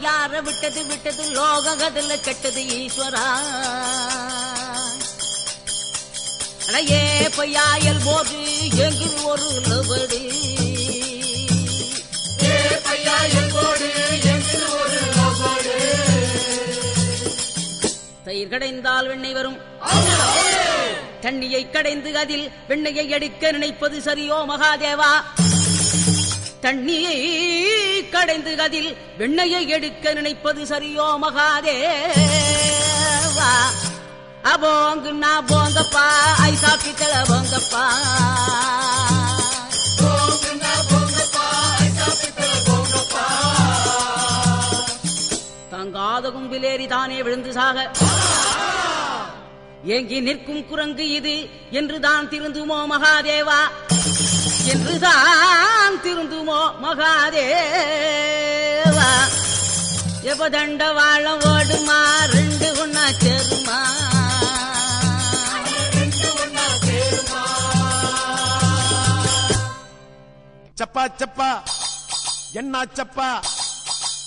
யார விட்டது? விட்டது லோககதில் கெட்டது ஈஸ்வரா. அடையே பையாயல் போது எங்கு ஒரு லவடி. தயிர் கடைந்தால் வெண்ணெய் வரும். தண்ணியை கடைந்து அதில் வெண்ணையை எடுக்க நினைப்பது சரியோ மகாதேவா? தண்ணியை கடைந்து அதில் வெண்ணையை எடுக்க நினைப்பது சரியோ மகாதேவா? அபோங்கு நான் போங்கப்பா ஐ பித்தள போங்கப்பா. தங்காத கும்பிலேறி தானே விழுந்து சாக. ஏங்கி நிற்கும் குரங்கு இது என்றுதான் திருந்துமோ மகாதேவா? என்றுதான் திருந்துமோ மகாதேவா. எபதண்ட வாழம் ஓடுமா? ரெண்டு ஒன்னா சேருமா? சப்பா சப்பா. என்ன சப்பா?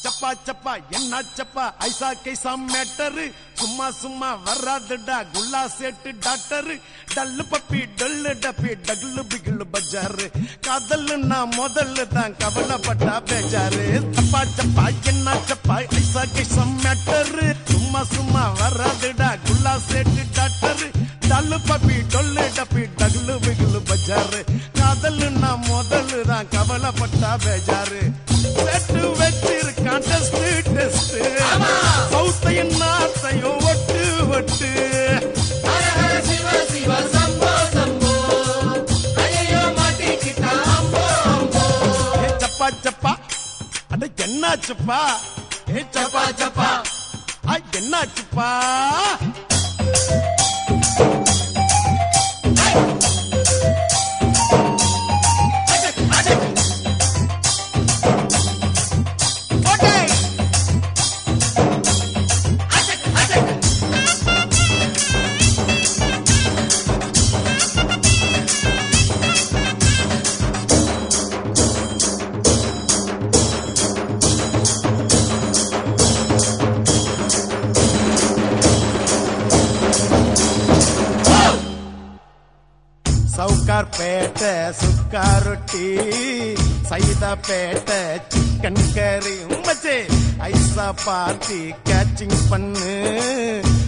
சப்பா சப்பா என்ன சப்பா? ஐசா கைசா மேட்டரு சும்மா சும்மா வராதுடா குல்லா சேட்டு டாக்டரு. டல்லு பப்பி டல்லு டப்பி டல்லு பிகுலு பஜாரு. காதல்னா முதல்ல தான் கவலைப்பட்டா பேஜாரு. சப்பா சப்பா என்ன சப்பா? ஐசா கைசா மேட்டரு சும்மா சும்மா வராதுடா குல்லா சேட்டு டாக்டரு. டல்லு பப்பி டொல்லு டப்பி டல்லு பிகுலு பஜாரு. காதல்னா முதல்ல தான் கவலைப்பட்டா பேஜாரு. வெட்டு வெட்டிருக்கான் டெஸ்ட் டெஸ்ட் சௌத்தையும் நாத்தையும் ஒட்டு ஒட்டு. சப்பா சப்பா. அட என்னாச்சுப்பா ஏ சப்பா என்னாச்சுப்பா சவுக்கார் சுக்காரொட்டி சுக்கா சிக்கன் கறி உம்மச்சே ஐசா பார்ட்டி கேச்சிங் பண்ணு.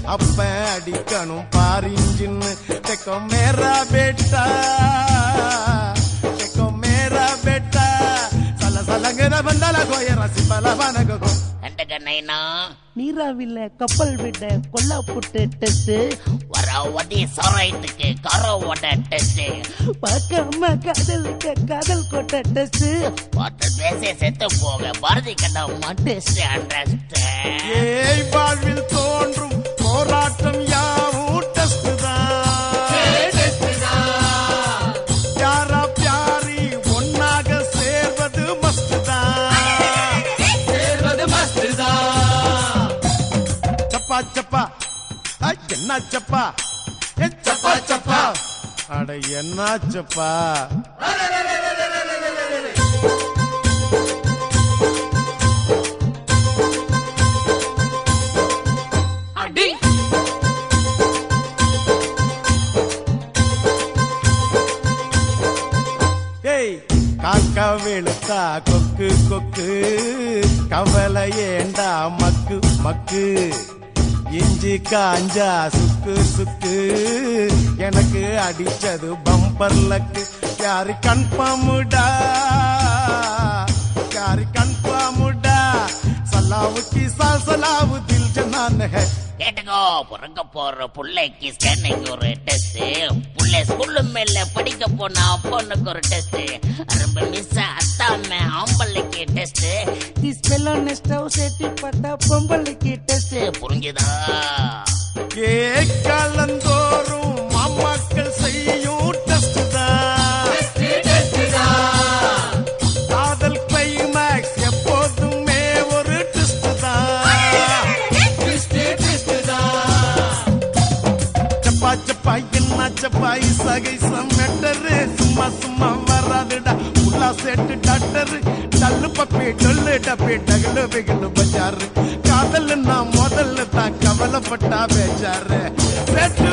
அப்ப அடிக்கணும் பாரிஞ்சின்னு தெக்கோ மேரா பேட்டா தெக்கோ மேரா பேட்டா. சல சலங்கர பந்தல கோய ரசி பனகோ கண்டகண்ணைனா நீராவில கப்பல் விட கொல்லா புட்டு டெஸ்ட் வர ஒடி சொரைட்டுக்கு கரோ ஓட டெஸ்ட் பார்க்காம காதலுக்கு காதல் கொட்ட டெஸ்ட் பார்த்து பேச செத்து போக பாரதி கண்ட டெஸ்ட் அண்டர்ஸ்ட் ஏய் வாழ்வில் தோன்றும் என்ன சப்பா சப்பா சப்பா அட. என்ன சப்பா காக்கா வெளுத்தா கொக்கு கொக்கு. கவலை ஏண்டா மக்கு மக்கு. இஞ்சி காஞ்சா சுக்கு சுக்கு. எனக்கு அடிச்சது பம்பர் லக்கு யாரு கன்ஃபார்முடா யாரு கன்ஃபார்முடா சலாவுக்கு சலாவு தில் ஜனான் ஹை கேட்டுக்கோ பிறக்க போற புள்ளைக்கு ஸ்கேனிங் ஒரு டெஸ்ட் புள்ளை ஸ்கூல்ல மேல படிக்க போனா பொண்ணுக்கு ஒரு டெஸ்ட் ரொம்ப மிஸ் அத்தாம ஆம்பளைக்கு டெஸ்ட் திஸ் மெலோன் ஸ்டவ் சேட்டி பட்டா பொம்பளைக்கு டெஸ்ட் புரிஞ்சுதா? கேட்கலந்தோறும் மாமாக்கள் செய்யும் டெஸ்ட் சப்பா சப்பா என்ன சமெட்டரு. சும்மா சும்மா வராதுடா. புல்லா சேட்டு டாக்டரு. டல்லு பப்பி டொல்லு டப்பி டகலு பிகலு பஜாரு. காதல் நான் முதல்ல தான் கவலைப்பட்டா பேச்சாரு. செட்டு